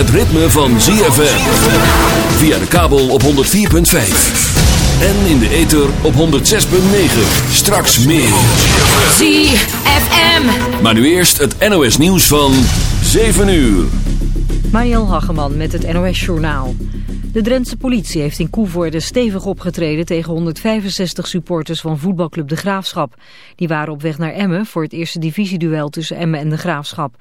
Het ritme van ZFM. Via de kabel op 104.5. En in de ether op 106.9. Straks meer. ZFM. Maar nu eerst het NOS nieuws van 7 uur. Mariel Hageman met het NOS Journaal. De Drentse politie heeft in Koevoorde stevig opgetreden tegen 165 supporters van voetbalclub De Graafschap. Die waren op weg naar Emmen voor het eerste divisieduel tussen Emmen en De Graafschap.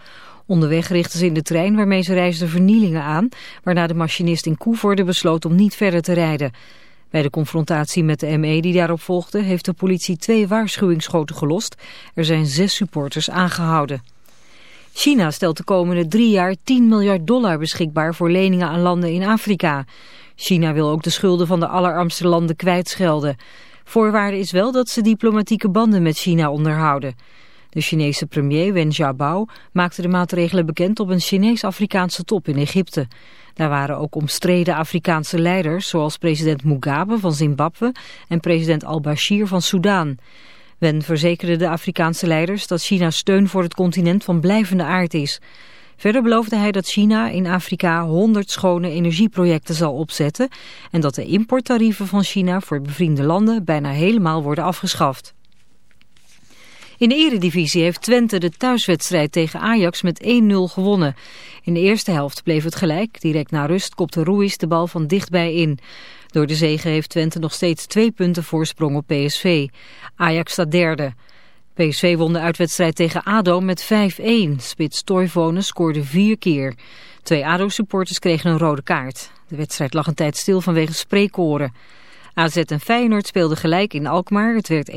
Onderweg richtten ze in de trein waarmee ze reisden vernielingen aan, waarna de machinist in Koevoorde besloot om niet verder te rijden. Bij de confrontatie met de ME die daarop volgde heeft de politie twee waarschuwingsschoten gelost. Er zijn zes supporters aangehouden. China stelt de komende drie jaar 10 miljard dollar beschikbaar voor leningen aan landen in Afrika. China wil ook de schulden van de allerarmste landen kwijtschelden. Voorwaarde is wel dat ze diplomatieke banden met China onderhouden. De Chinese premier Wen Jiabao maakte de maatregelen bekend op een Chinees-Afrikaanse top in Egypte. Daar waren ook omstreden Afrikaanse leiders zoals president Mugabe van Zimbabwe en president al-Bashir van Soudaan. Wen verzekerde de Afrikaanse leiders dat China steun voor het continent van blijvende aard is. Verder beloofde hij dat China in Afrika 100 schone energieprojecten zal opzetten en dat de importtarieven van China voor bevriende landen bijna helemaal worden afgeschaft. In de eredivisie heeft Twente de thuiswedstrijd tegen Ajax met 1-0 gewonnen. In de eerste helft bleef het gelijk. Direct na rust kopte Ruiz de bal van dichtbij in. Door de zege heeft Twente nog steeds twee punten voorsprong op PSV. Ajax staat derde. PSV won de uitwedstrijd tegen ADO met 5-1. Spits Toivonen scoorde vier keer. Twee ADO-supporters kregen een rode kaart. De wedstrijd lag een tijd stil vanwege spreekkoren. AZ en Feyenoord speelden gelijk in Alkmaar. Het werd 1-1.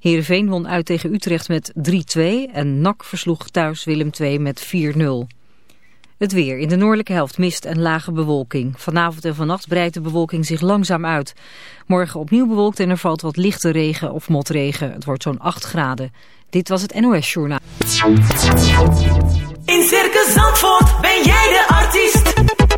Heerenveen won uit tegen Utrecht met 3-2. En NAC versloeg thuis Willem II met 4-0. Het weer. In de noordelijke helft mist en lage bewolking. Vanavond en vannacht breidt de bewolking zich langzaam uit. Morgen opnieuw bewolkt en er valt wat lichte regen of motregen. Het wordt zo'n 8 graden. Dit was het NOS Journaal. In Circus Zandvoort ben jij de artiest.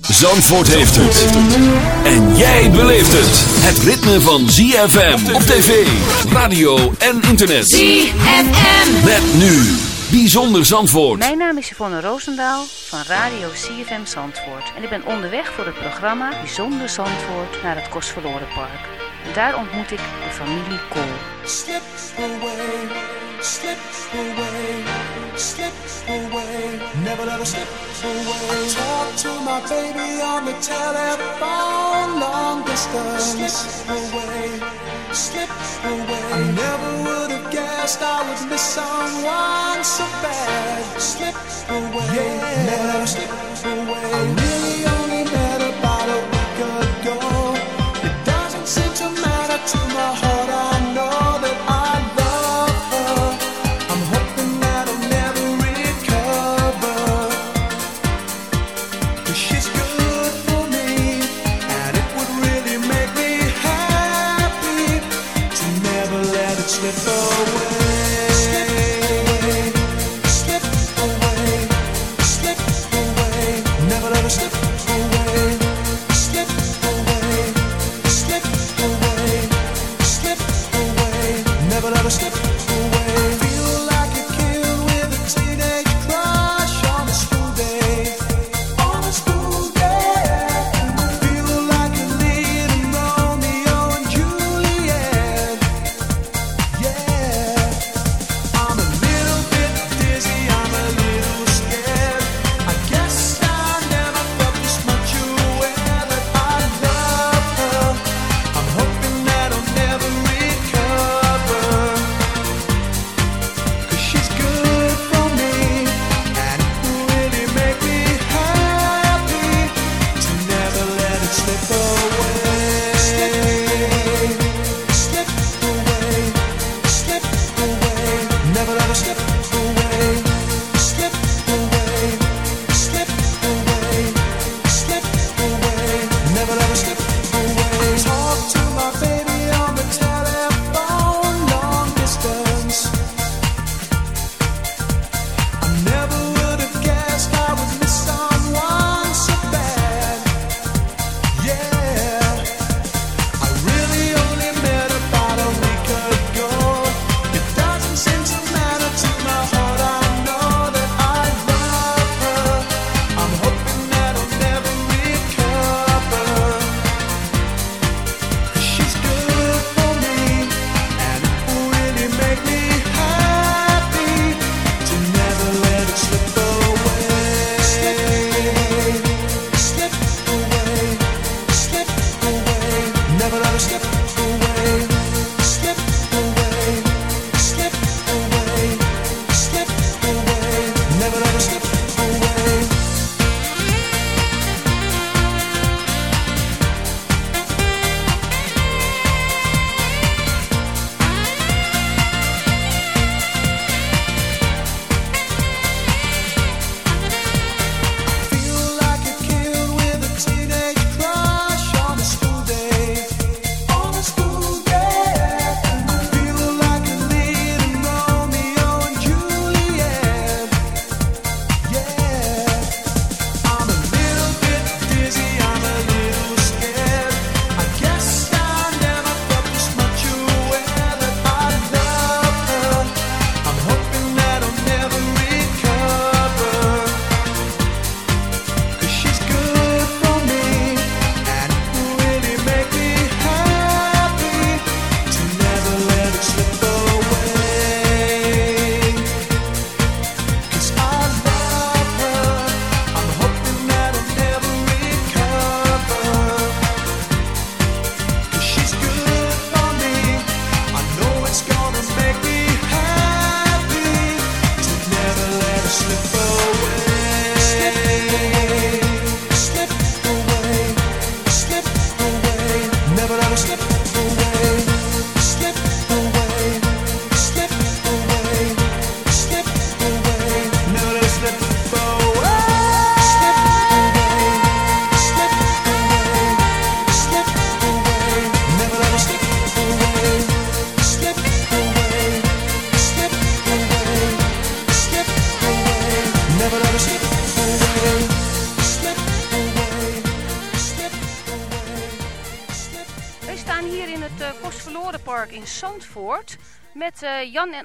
Zandvoort heeft het. En jij beleeft het. Het ritme van ZFM op tv, radio en internet. ZFM. Met nu. Bijzonder Zandvoort. Mijn naam is Yvonne Roosendaal van Radio CFM Zandvoort. En ik ben onderweg voor het programma Bijzonder Zandvoort naar het Kostverlorenpark. En daar ontmoet ik de familie Kool. Slip away, slip away, never let her slip away. I talk to my baby on the telephone, long distance. Slip away, slip away. I never would have guessed I would miss someone so bad. Slip away, yeah, never let her slip away.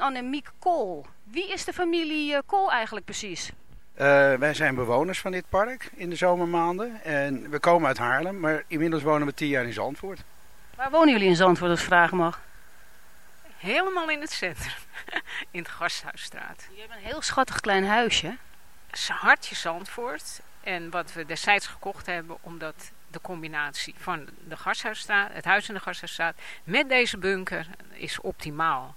Annemiek Kool. Wie is de familie uh, Kool eigenlijk precies? wij zijn bewoners van dit park in de zomermaanden. En we komen uit Haarlem, maar inmiddels wonen we tien jaar in Zandvoort. Waar wonen jullie in Zandvoort, als ik vragen mag? Helemaal in het centrum, in de Gasthuisstraat. Je hebt een heel schattig klein huisje. Hartje Zandvoort. En wat we destijds gekocht hebben, omdat de combinatie van de Gasthuisstraat, het huis in de Gasthuisstraat met deze bunker is optimaal.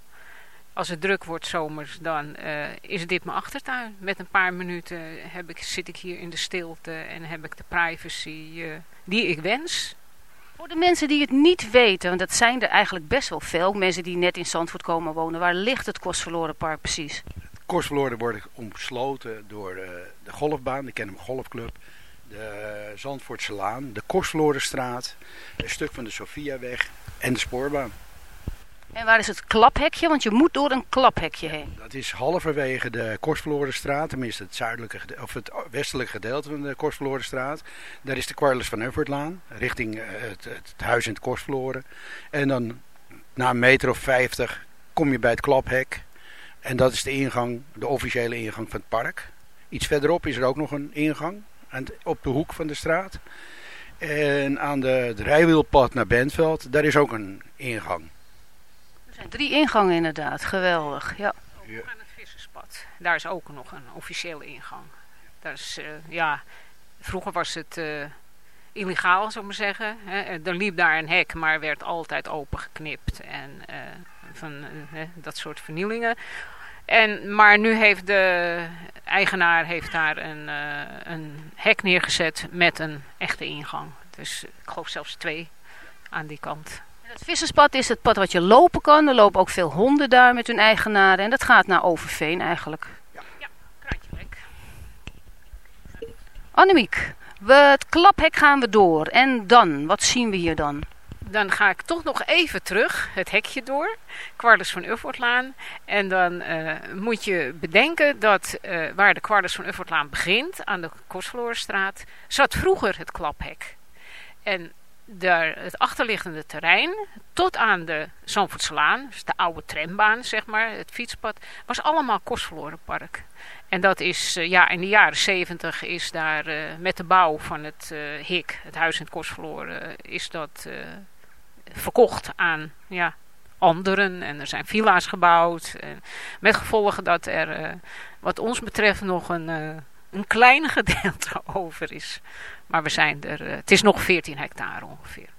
Als het druk wordt zomers, dan uh, is dit mijn achtertuin. Met een paar minuten heb ik, zit ik hier in de stilte en heb ik de privacy uh, die ik wens. Voor de mensen die het niet weten, want dat zijn er eigenlijk best wel veel, mensen die net in Zandvoort komen wonen, waar ligt het Kostverloren Park precies? Het Kostverloren wordt omsloten door uh, de golfbaan, de Kennem Golfclub de Zandvoortse Laan, de Kostverlorenstraat, een stuk van de Sofiaweg en de spoorbaan. En waar is het klaphekje? Want je moet door een klaphekje heen. Dat is halverwege de Kostverlorenstraat, tenminste het, zuidelijke, of het westelijke gedeelte van de Kostverlorenstraat. Daar is de Quarles van Uffertlaan, richting eh, het, het, huis in het Kostverloren. En dan na een meter of vijftig kom je bij het klaphek. En dat is de ingang, de officiële ingang van het park. Iets verderop is er ook nog een ingang op de hoek van de straat. En aan de, het rijwielpad naar Bentveld, daar is ook een ingang. Zijn drie ingangen inderdaad, geweldig. Ja. Aan het visserspad, daar is ook nog een officiële ingang. Daar is, uh, ja, vroeger was het uh, illegaal, zou ik maar zeggen. Hè. Er liep daar een hek, maar werd altijd opengeknipt. En uh, van dat soort vernielingen. En, maar nu heeft de eigenaar heeft daar een, uh, een hek neergezet met een echte ingang. Dus ik geloof zelfs twee aan die kant. Het visserspad is het pad wat je lopen kan. Er lopen ook veel honden daar met hun eigenaren. En dat gaat naar Overveen eigenlijk. Ja, ja kraantje lek. Annemiek, we, het klaphek gaan we door. En dan, wat zien we hier dan? dan ga ik toch nog even terug het hekje door. Quarles van Uffortlaan. En dan uh, moet je bedenken dat uh, waar de Quarles van Uffortlaan begint, aan de Kostverlorenstraat, zat vroeger het klaphek. En daar, het achterliggende terrein tot aan de Zandvoortslaan, dus de oude trambaan zeg maar, het fietspad, was allemaal Kostverlorenpark. En dat is, uh, ja, in de jaren zeventig is daar met de bouw van het HIK, het huis in het Kostverloren, is dat verkocht aan ja, anderen. En er zijn villa's gebouwd. Met gevolgen dat er uh, wat ons betreft nog een, uh, een klein gedeelte over is. Maar we zijn er, uh, het is nog 14 hectare ongeveer.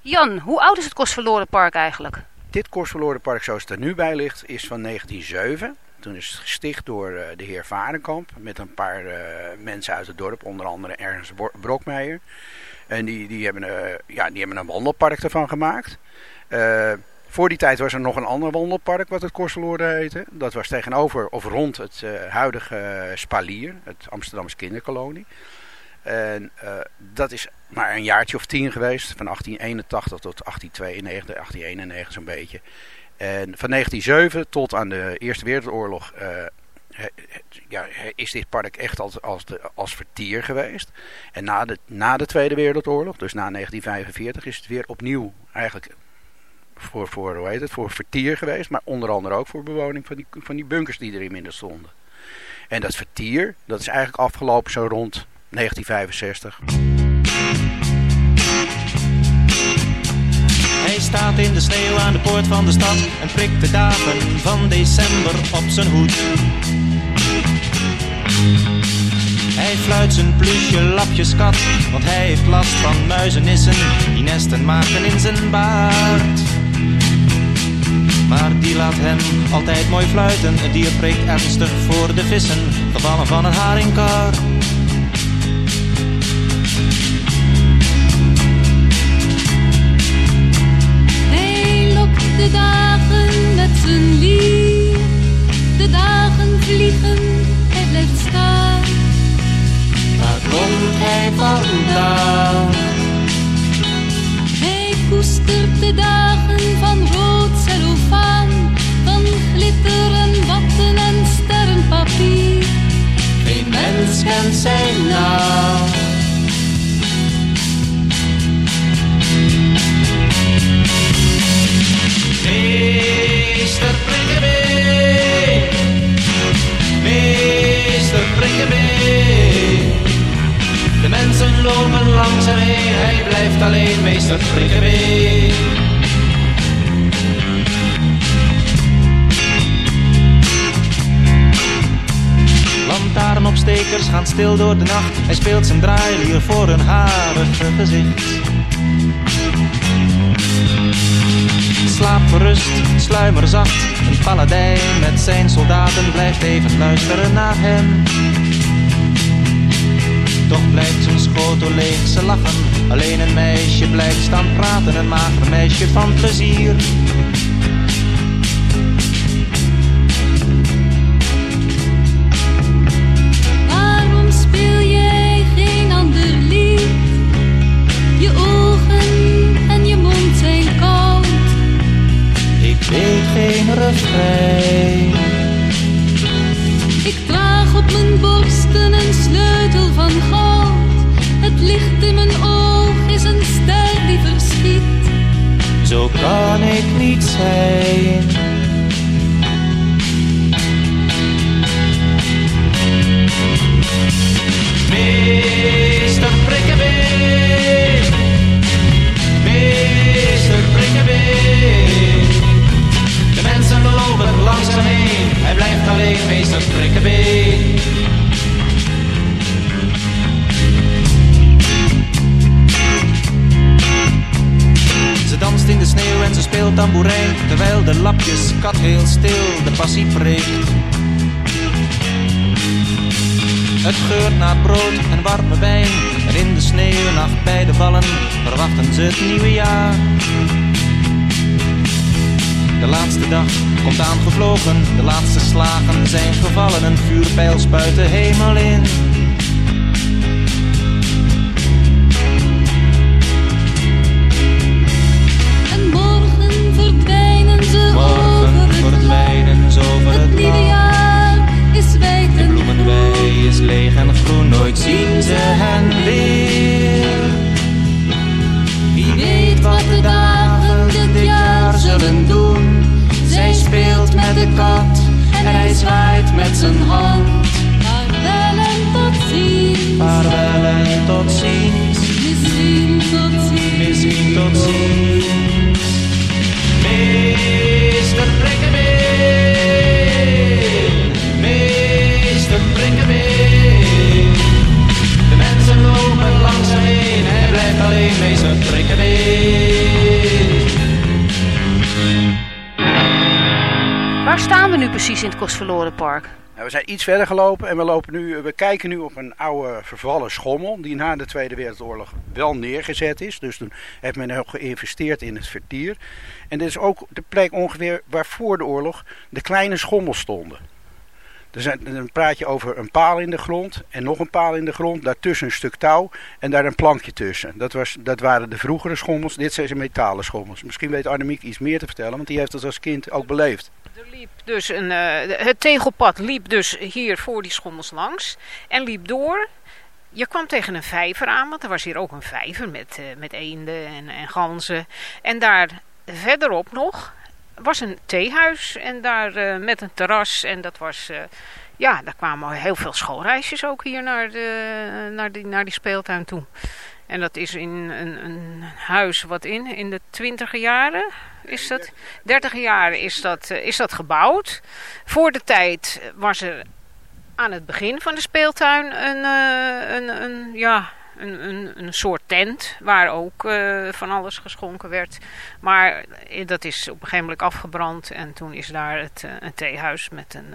Jan, hoe oud is het Kostverlorenpark eigenlijk? Dit Kostverlorenpark zoals het er nu bij ligt is van 1907. Toen is het gesticht door de heer Varenkamp met een paar mensen uit het dorp, onder andere Ernst Brokmeijer. En die, die, hebben, uh, ja, die hebben een wandelpark ervan gemaakt. Uh, voor die tijd was er nog een ander wandelpark wat het Korseloorde heette. Dat was tegenover of rond het uh, huidige Spalier, het Amsterdamse kinderkolonie. En dat is maar een jaartje of tien geweest, van 1881 tot 1892, 1891 zo'n beetje. En van 1907 tot aan de Eerste Wereldoorlog ja, is dit park echt als, als, de, als vertier geweest. En na de, na de Tweede Wereldoorlog, dus na 1945, is het weer opnieuw eigenlijk voor, voor, hoe heet het, voor vertier geweest. Maar onder andere ook voor bewoning van die, van die bunkers die er inmiddels stonden. En dat vertier, dat is eigenlijk afgelopen zo rond 1965. Hij staat in de sneeuw aan de poort van de stad en prikt de dagen van december op zijn hoed. Hij fluit zijn plusje lapjes kat, want hij heeft last van muizenissen die nesten maken in zijn baard. Maar die laat hem altijd mooi fluiten, het dier preekt ernstig voor de vissen, gevallen van een haringkar. say. Nou. Meester, brengen. Meester, brengen. De mensen lopen langs hem heen, hij blijft alleen. Meester, brengen. Lantaarnopstekers gaan stil door de nacht. Hij speelt zijn draailier voor een harige gezicht. Slaap gerust, sluimer zacht. Een paladijn met zijn soldaten blijft even luisteren naar hem. Toch blijft zijn schotel leeg, ze lachen. Alleen een meisje blijft staan praten, een mager meisje van plezier. Heel stil de passie preekt Het geurt naar brood en warme wijn. En in de sneeuwnacht bij de vallen Verwachten ze het nieuwe jaar. De laatste dag komt aangevlogen. De laatste slagen zijn gevallen. Een vuurpijl spuit de hemel in Waar staan we nu precies in het Kostverloren Park? Nou, we zijn iets verder gelopen en we, lopen nu, we kijken nu op een oude vervallen schommel die na de Tweede Wereldoorlog wel neergezet is. Dus toen heeft men ook geïnvesteerd in het vertier. En dit is ook de plek ongeveer waar voor de oorlog de kleine schommels stonden. Er zijn, dan praat je over een paal in de grond en nog een paal in de grond, daartussen een stuk touw en daar een plankje tussen. Dat, was, dat waren de vroegere schommels, dit zijn ze metalen schommels. Misschien weet Annemiek iets meer te vertellen, want die heeft dat als kind ook beleefd. Dus een, eh, het tegelpad liep dus hier voor die schommels langs en liep door. Je kwam tegen een vijver aan, want er was hier ook een vijver met, eh, met eenden en, en ganzen. En daar verderop nog was een theehuis en daar eh, met een terras. En dat was, ja, daar kwamen heel veel schoolreisjes ook hier naar, de, naar, die, naar die speeltuin toe. En dat is in een, een huis wat in, in de twintiger jaren is dat, dertig jaren is dat, eh, is dat gebouwd. Voor de tijd was er aan het begin van de speeltuin een, eh, een, een, ja, een, een, een soort tent waar ook eh, van alles geschonken werd. Maar dat is op een gegeven moment afgebrand en toen is daar het, een theehuis met een...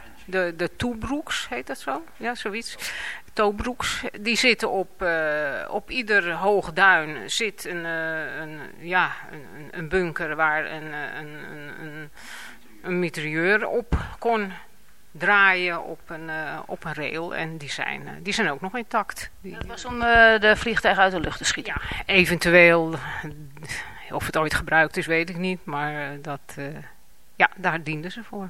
De, de toebroeks heet dat zo? Ja, zoiets. Tobroeks, die zitten op, uh, op ieder hoog duin zit een, uh, een, ja, een, een bunker waar een, een, een, een mitrailleur op kon draaien op een, uh, op een rail. En die zijn, die zijn ook nog intact. Die, dat was om de vliegtuig uit de lucht te schieten? Ja, eventueel. Of het ooit gebruikt is, weet ik niet. Maar dat, ja, daar dienden ze voor.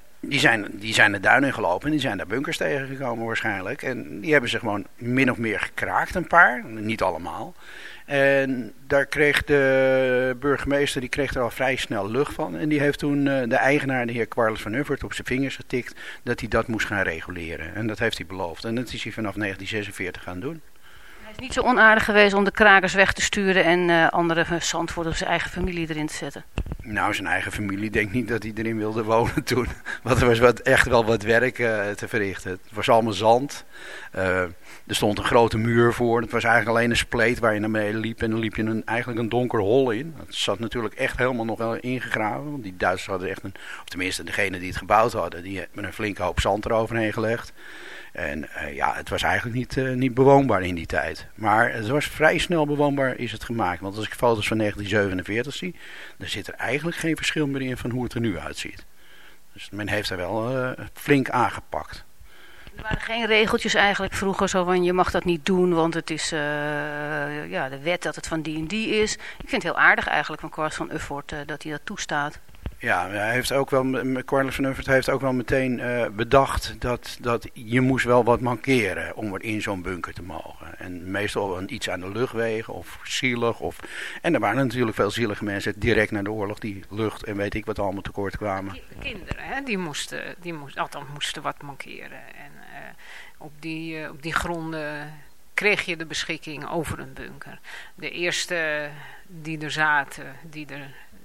Die zijn, die zijn de duin in gelopen en die zijn daar bunkers tegengekomen waarschijnlijk. En die hebben ze gewoon min of meer gekraakt, een paar. Niet allemaal. En daar kreeg de burgemeester die kreeg er al vrij snel lucht van. En die heeft toen uh, de eigenaar, de heer Quarles van Uffert, op zijn vingers getikt dat hij dat moest gaan reguleren. En dat heeft hij beloofd. En dat is hij vanaf 1946 gaan doen. Hij is niet zo onaardig geweest om de krakers weg te sturen en uh, andere zandvoort of zijn eigen familie erin te zetten. Nou, zijn eigen familie denkt niet dat hij erin wilde wonen toen. Want er was wat, echt wel wat werk uh, te verrichten. Het was allemaal zand. Uh, er stond een grote muur voor. Het was eigenlijk alleen een spleet waar je naar beneden liep. En dan liep je een, eigenlijk een donker hol in. Dat zat natuurlijk echt helemaal nog wel ingegraven. Want die Duitsers hadden echt een... Of tenminste, degene die het gebouwd hadden. Die hebben een flinke hoop zand eroverheen gelegd. En uh, ja, het was eigenlijk niet, uh, niet bewoonbaar in die tijd. Maar het was vrij snel bewoonbaar is het gemaakt. Want als ik foto's van 1947 zie, dan zit er eigenlijk geen verschil meer in van hoe het er nu uitziet. Dus men heeft er wel uh, flink aangepakt. Er waren geen regeltjes eigenlijk vroeger zo van je mag dat niet doen, want het is ja, de wet dat het van die en die is. Ik vind het heel aardig eigenlijk van Kors van Uffort dat hij dat toestaat. Ja, hij heeft ook wel, Cornelis van Uffert heeft ook wel meteen uh, bedacht dat, dat je moest wel wat mankeren om in zo'n bunker te mogen. En meestal iets aan de luchtwegen of zielig. Of, en er waren natuurlijk veel zielige mensen direct na de oorlog die lucht en weet ik wat allemaal tekort kwamen. Kinderen, hè, die moesten, die moesten, althans moesten wat mankeren. En uh, op, die, uh, op die gronden kreeg je de beschikking over een bunker. De eerste die er zaten, die er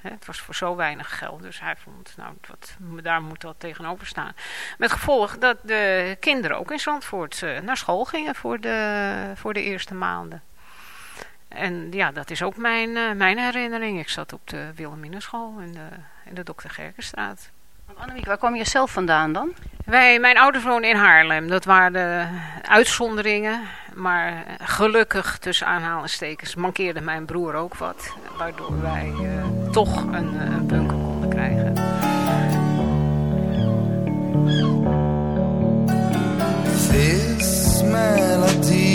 Hè, Het was voor zo weinig geld, dus hij vond, nou, wat, daar moet dat tegenover staan. Met gevolg dat de kinderen ook in Zandvoort eh, naar school gingen voor de, voor de eerste maanden. En ja, dat is ook mijn, eh, mijn herinnering. Ik zat op de Wilhelminenschool in de, in de Dr. Gerkenstraat. Annemiek, waar kwam je zelf vandaan dan? Wij, mijn ouders woonden in Haarlem. Dat waren de uitzonderingen. Maar gelukkig, tussen aanhalingstekens, mankeerde mijn broer ook wat. Waardoor wij eh, toch een, eh, een bunker konden krijgen. This melody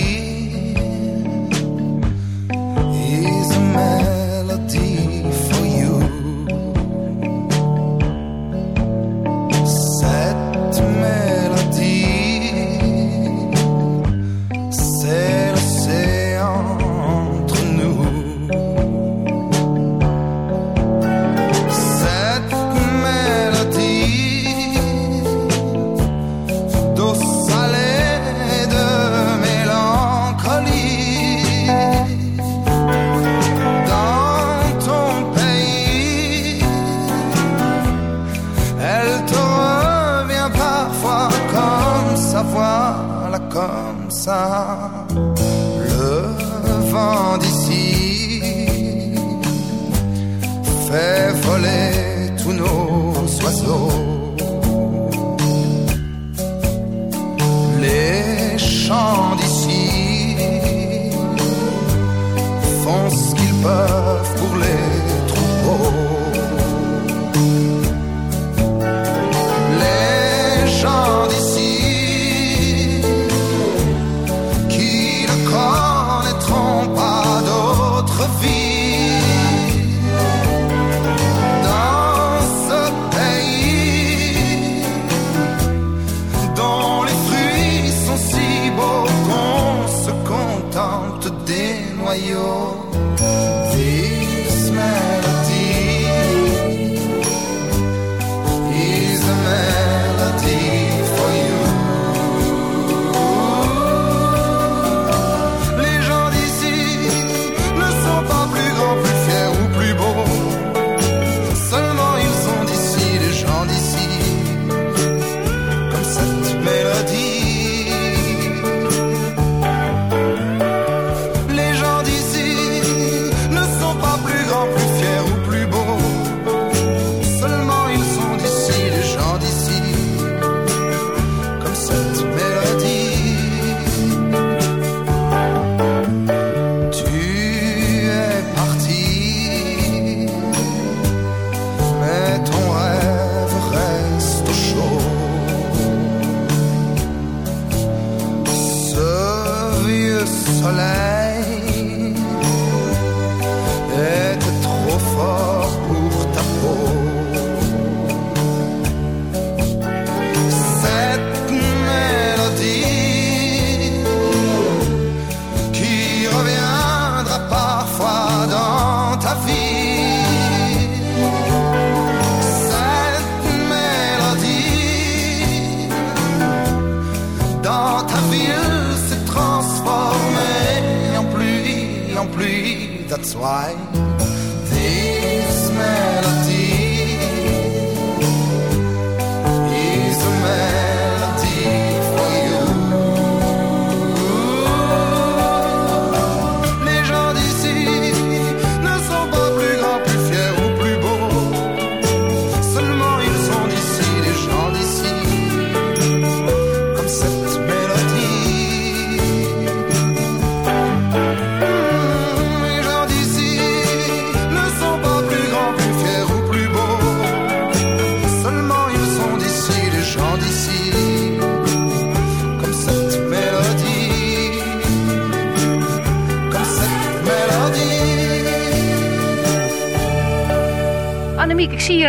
contente des noyaux.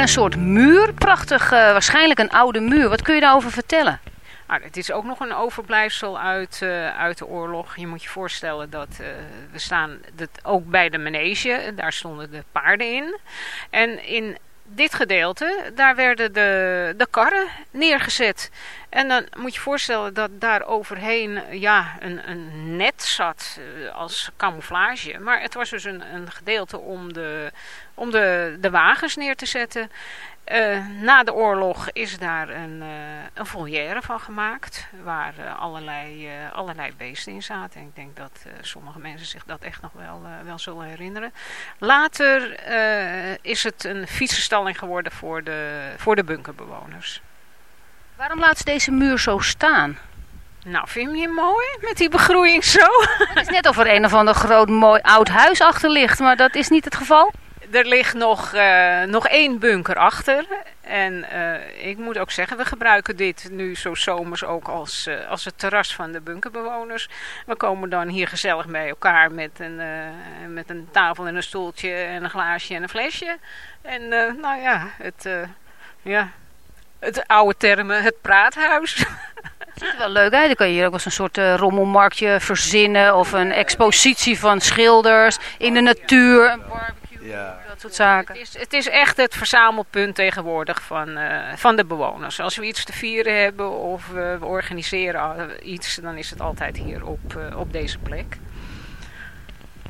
Een soort muur. Prachtig, eh, waarschijnlijk een oude muur. Wat kun je daarover vertellen? Nou, het is ook nog een overblijfsel uit, eh, uit de oorlog. Je moet je voorstellen dat eh, we staan dat ook bij de manege. Daar stonden de paarden in. En in dit gedeelte, daar werden de, de karren neergezet. En dan moet je voorstellen dat daar overheen ja, een, een net zat eh, als camouflage. Maar het was dus een, een gedeelte om de, om de, de wagens neer te zetten. Uh, na de oorlog is daar een, uh, een volière van gemaakt. Waar uh, allerlei, allerlei beesten in zaten. En ik denk dat sommige mensen zich dat echt nog wel, wel zullen herinneren. Later is het een fietsenstalling geworden voor de, voor de bunkerbewoners. Waarom laat ze deze muur zo staan? Nou, vind je hem mooi met die begroeiing zo? Het is net of er een of ander groot mooi oud huis achter ligt, maar dat is niet het geval. Er ligt nog, uh, nog één bunker achter. En uh, ik moet ook zeggen, we gebruiken dit nu zo zomers ook als, uh, als het terras van de bunkerbewoners. We komen dan hier gezellig bij elkaar met een, met een tafel en een stoeltje en een glaasje en een flesje. En nou ja, het, ja, het oude termen, het praathuis. Het ziet wel leuk uit. Dan kan je hier ook als een soort rommelmarktje verzinnen. Of een expositie van schilders in de natuur. Dat soort zaken. Het is, het is echt het verzamelpunt tegenwoordig van, uh, van de bewoners. Als we iets te vieren hebben of uh, we organiseren iets, dan is het altijd hier op, op deze plek.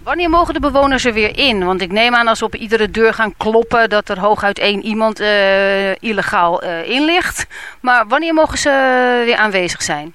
Wanneer mogen de bewoners er weer in? Want ik neem aan als we op iedere deur gaan kloppen dat er hooguit één iemand uh, illegaal uh, in ligt. Maar wanneer mogen ze weer aanwezig zijn?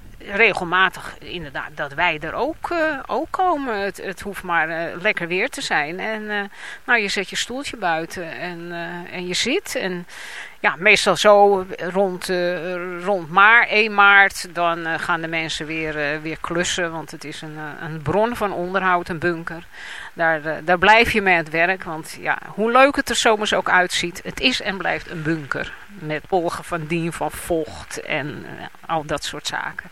regelmatig inderdaad dat wij er ook, uh, ook komen. Het, het hoeft maar uh, lekker weer te zijn. En uh, nou, je zet je stoeltje buiten en, en je zit. En ja, meestal zo rond, rond maar 1 maart, dan gaan de mensen weer, weer klussen. Want het is een, een bron van onderhoud, een bunker. Daar, daar blijf je mee aan het werk. Want ja, hoe leuk het er zomers ook uitziet, het is en blijft een bunker. Met polgen van dien, van vocht en al dat soort zaken.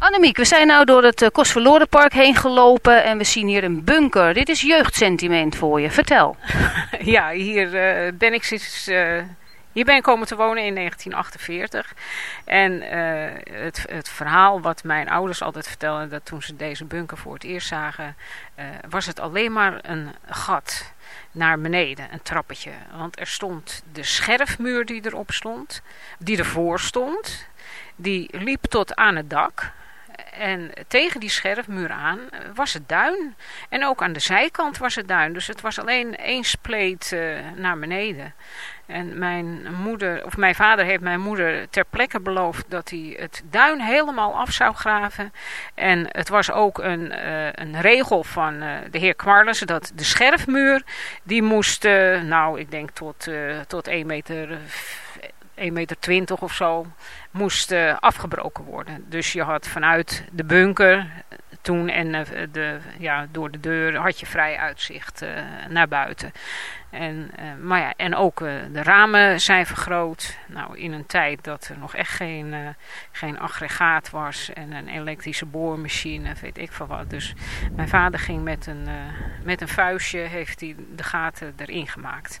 Annemiek, we zijn nou door het uh, Kostverlorenpark heen gelopen en we zien hier een bunker. Dit is jeugdsentiment voor je. Vertel. ja, hier uh, ben ik sinds... Uh, hier ben ik komen te wonen in 1948. En het, het, verhaal wat mijn ouders altijd vertelden, dat toen ze deze bunker voor het eerst zagen, was het alleen maar een gat naar beneden, een trappetje. Want er stond de scherfmuur die erop stond, die ervoor stond, die liep tot aan het dak. En tegen die scherfmuur aan was het duin. En ook aan de zijkant was het duin. Dus het was alleen één spleet uh, naar beneden. En mijn moeder, of mijn vader heeft mijn moeder ter plekke beloofd dat hij het duin helemaal af zou graven. En het was ook een, uh, een regel van de heer Kwarles dat de scherfmuur, die moest, nou ik denk tot, tot 1 meter... 1,20 meter 20 of zo, moest uh, afgebroken worden. Dus je had vanuit de bunker toen en uh, de, ja, door de deur had je vrij uitzicht naar buiten. En, maar ja, en ook de ramen zijn vergroot. Nou, in een tijd dat er nog echt geen, geen aggregaat was en een elektrische boormachine, weet ik van wat. Dus mijn vader ging met een, met een vuistje, heeft hij de gaten erin gemaakt.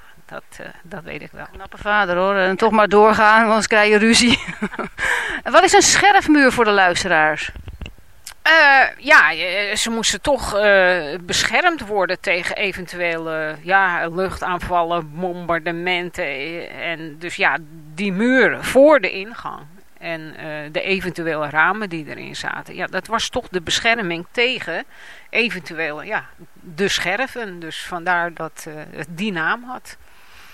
Dat, uh, dat weet ik wel. Knappe vader hoor. En toch maar doorgaan, anders krijg je ruzie. Wat is een scherfmuur voor de luisteraars? Uh, ja, ze moesten toch beschermd worden tegen eventuele ja, luchtaanvallen, bombardementen. En dus ja, die muren voor de ingang. En eh, de eventuele ramen die erin zaten. Ja, dat was toch de bescherming tegen eventuele, ja, de scherven. Dus vandaar dat eh, het die naam had.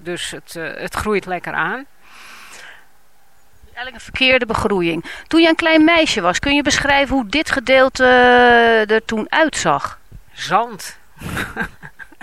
Dus het, eh, het groeit lekker aan. Eigenlijk een verkeerde begroeiing. Toen je een klein meisje was, kun je beschrijven hoe dit gedeelte eh, er toen uitzag? Zand.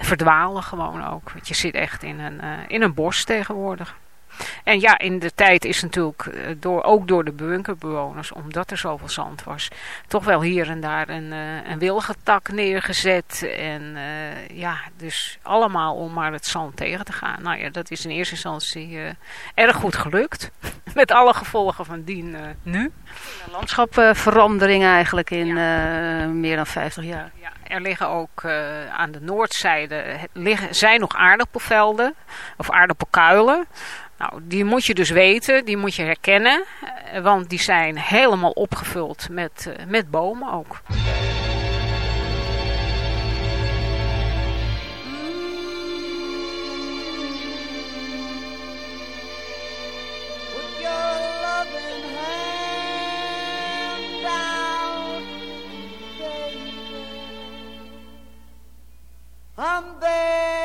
verdwalen gewoon ook. Want je zit echt in een, eh, in een bos tegenwoordig. En ja, in de tijd is natuurlijk eh, door, ook door de bunkerbewoners, omdat er zoveel zand was, toch wel hier en daar een, eh, een wilgetak neergezet. En ja, dus allemaal om maar het zand tegen te gaan. Nou ja, dat is in eerste instantie erg goed gelukt. Met alle gevolgen van dien eh, nu. Landschapverandering eigenlijk in meer dan 50 jaar. Ja, er liggen ook eh, aan de noordzijde het liggen, zijn nog aardappelvelden of aardappelkuilen. Nou, die moet je dus weten, die moet je herkennen, eh, want die zijn helemaal opgevuld met, eh, met bomen ook. I'm there.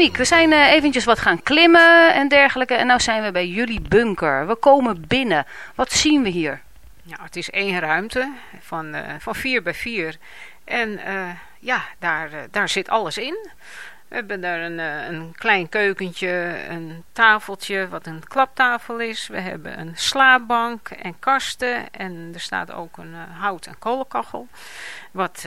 We zijn uh, eventjes wat gaan klimmen en dergelijke. En nou zijn we bij jullie bunker. We komen binnen. Wat zien we hier? Ja, het is één ruimte van, uh, van vier bij vier. En uh, ja, daar, daar zit alles in. We hebben daar een, een klein keukentje, een tafeltje wat een klaptafel is. We hebben een slaapbank en kasten. En er staat ook een hout- en kolenkachel. Wat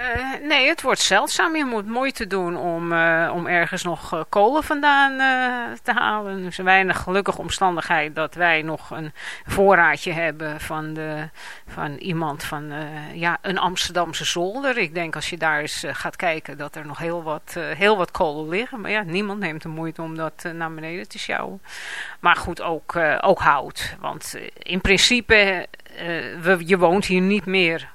Uh, nee, het wordt zeldzaam. Je moet moeite doen om, uh, om ergens nog uh, kolen vandaan te halen. Is een weinig gelukkige omstandigheid dat wij nog een voorraadje hebben van, de, van iemand van ja, een Amsterdamse zolder. Ik denk als je daar eens gaat kijken dat er nog heel wat, heel wat kolen liggen. Maar ja, niemand neemt de moeite om dat naar beneden te sjouwen. Maar goed, ook, ook hout. Want in principe, we, je woont hier niet meer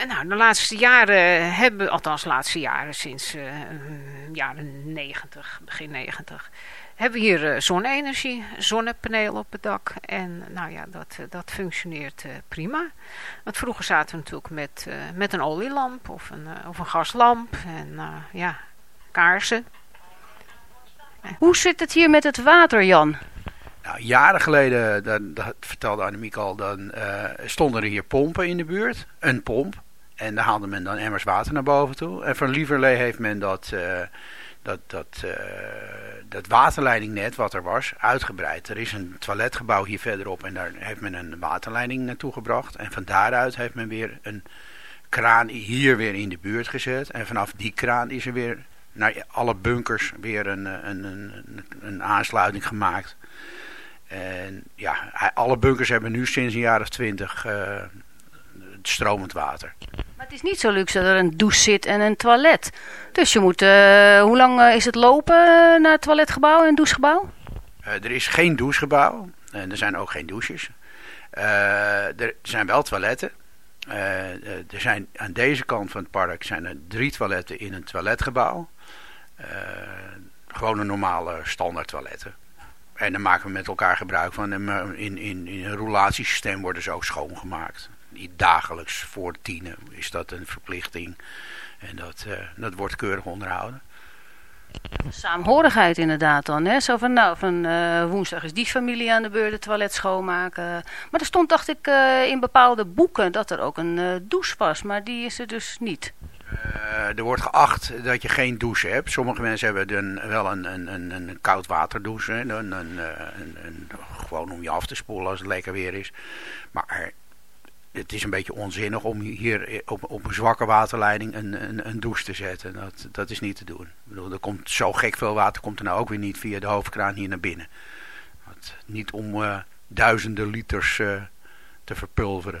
En nou, de laatste jaren hebben, althans de laatste jaren, sinds uh, jaren 90, begin 90, hebben we hier uh, zonne-energie, zonnepanelen op het dak. En nou ja, dat, uh, dat functioneert prima. Want vroeger zaten we natuurlijk met, met een olielamp of een, of een gaslamp en ja, kaarsen. Hoe zit het hier met het water, Jan? Nou, jaren geleden, dat, dat vertelde Annemiek al, dan stonden er hier pompen in de buurt. Een pomp. En daar haalde men dan emmers water naar boven toe. En van Lieverlee heeft men dat, uh, dat, dat, uh, dat waterleidingnet wat er was uitgebreid. Er is een toiletgebouw hier verderop en daar heeft men een waterleiding naartoe gebracht. En van daaruit heeft men weer een kraan hier weer in de buurt gezet. En vanaf die kraan is er weer naar alle bunkers weer een, een, een, een aansluiting gemaakt. En ja, alle bunkers hebben nu sinds een jaar of twintig stromend water. Maar het is niet zo luxe dat er een douche zit en een toilet. Dus je moet, uh, hoe lang uh, is het lopen naar het toiletgebouw en douchegebouw? Er is geen douchegebouw en er zijn ook geen douches. er zijn wel toiletten. er zijn aan deze kant van het park zijn er drie toiletten in een toiletgebouw. gewoon een normale standaard toiletten. En dan maken we met elkaar gebruik van. En in, in, in een roulatiesysteem worden ze ook schoongemaakt dagelijks voor tienen is dat een verplichting. En dat, uh, dat wordt keurig onderhouden. Saamhorigheid inderdaad dan. Hè? Zo van, nou, van uh, woensdag is die familie aan de beurt het toilet schoonmaken. Maar er stond, dacht ik, uh, in bepaalde boeken dat er ook een uh, douche was. Maar die is er dus niet. er wordt geacht dat je geen douche hebt. Sommige mensen hebben dan wel een, een, een, een koud waterdouche. Een, een, een, gewoon om je af te spoelen als het lekker weer is. Maar het is een beetje onzinnig om hier op, op een zwakke waterleiding een, een, een, douche te zetten. Dat, dat is niet te doen. Ik bedoel, er komt zo gek veel water komt er nou ook weer niet via de hoofdkraan hier naar binnen. Niet om uh, duizenden liters uh, te verpulveren.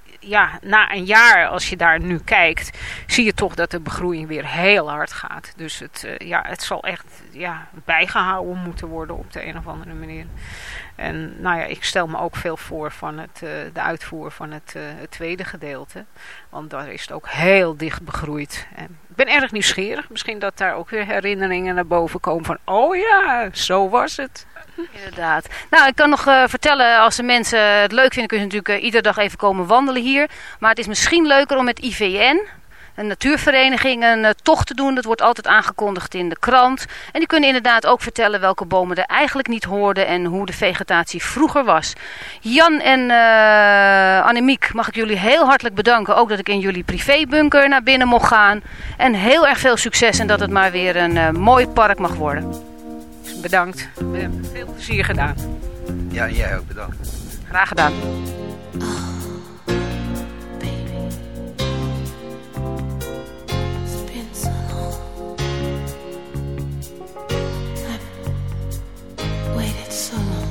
ja, na een jaar, als je daar nu kijkt, zie je toch dat de begroeiing weer heel hard gaat. Dus het, eh, ja, het zal echt ja, bijgehouden moeten worden op de een of andere manier. En nou ja, ik stel me ook veel voor van het, eh, de uitvoer van het, eh, het tweede gedeelte. Want daar is het ook heel dicht begroeid. En ik ben erg nieuwsgierig. Misschien dat daar ook weer herinneringen naar boven komen van... Oh ja, zo was het. Inderdaad. Nou, ik kan nog eh, vertellen, als de mensen het leuk vinden, kunnen ze natuurlijk iedere dag even komen wandelen hier. Maar het is misschien leuker om met IVN, een natuurvereniging, een eh, tocht te doen. Dat wordt altijd aangekondigd in de krant. En die kunnen inderdaad ook vertellen welke bomen er eigenlijk niet hoorden en hoe de vegetatie vroeger was. Jan en eh Annemiek, mag ik jullie heel hartelijk bedanken. Ook dat ik in jullie privébunker naar binnen mocht gaan. En heel erg veel succes en dat het maar weer een eh, mooi park mag worden. Bedankt. We hebben veel plezier gedaan. Ja, jij ook bedankt. Graag gedaan. Oh, waited so long.